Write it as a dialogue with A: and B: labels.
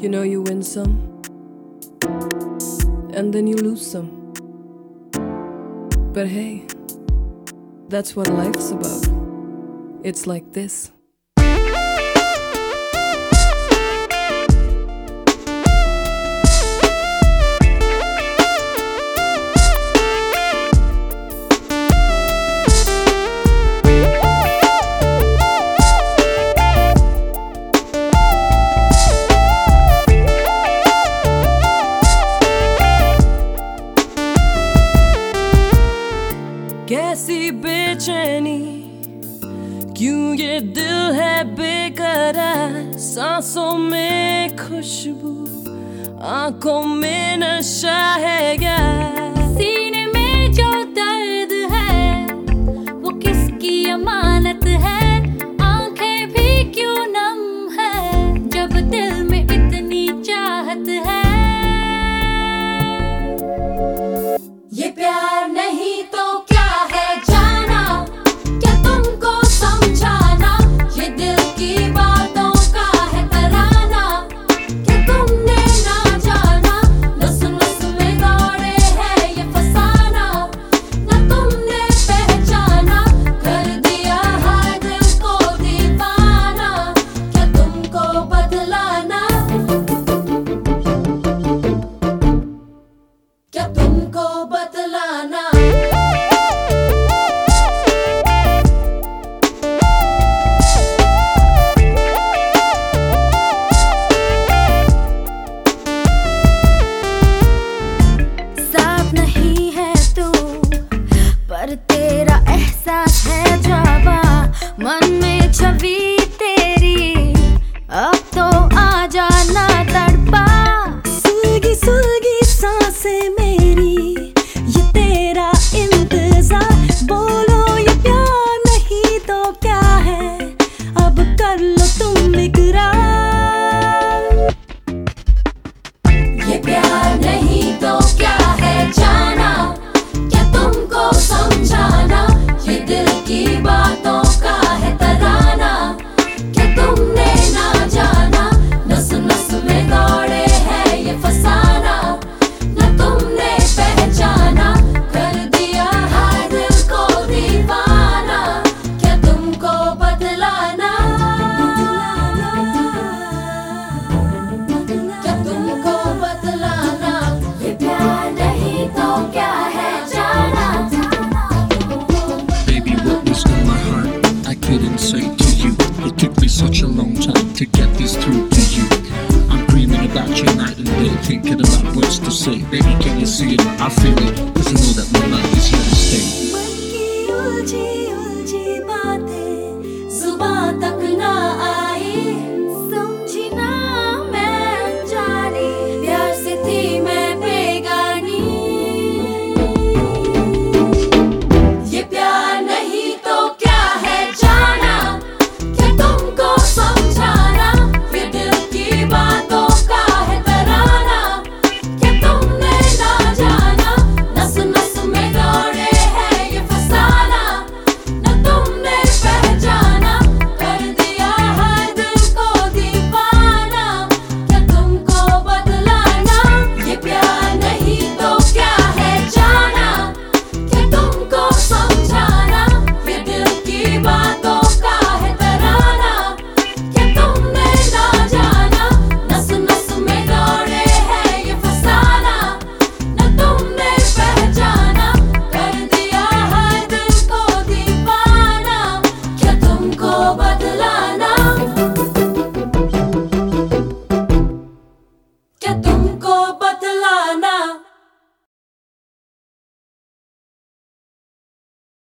A: You know, you win some, and then you lose some. But hey, that's what life's about. It's like this. क्यों ये दिल है बेकरार? सांसों में खुशबू आँखों में नशा
B: your night and day thinking about words to say. Baby, can you see it? I feel it. Cause I know that my love is here to stay.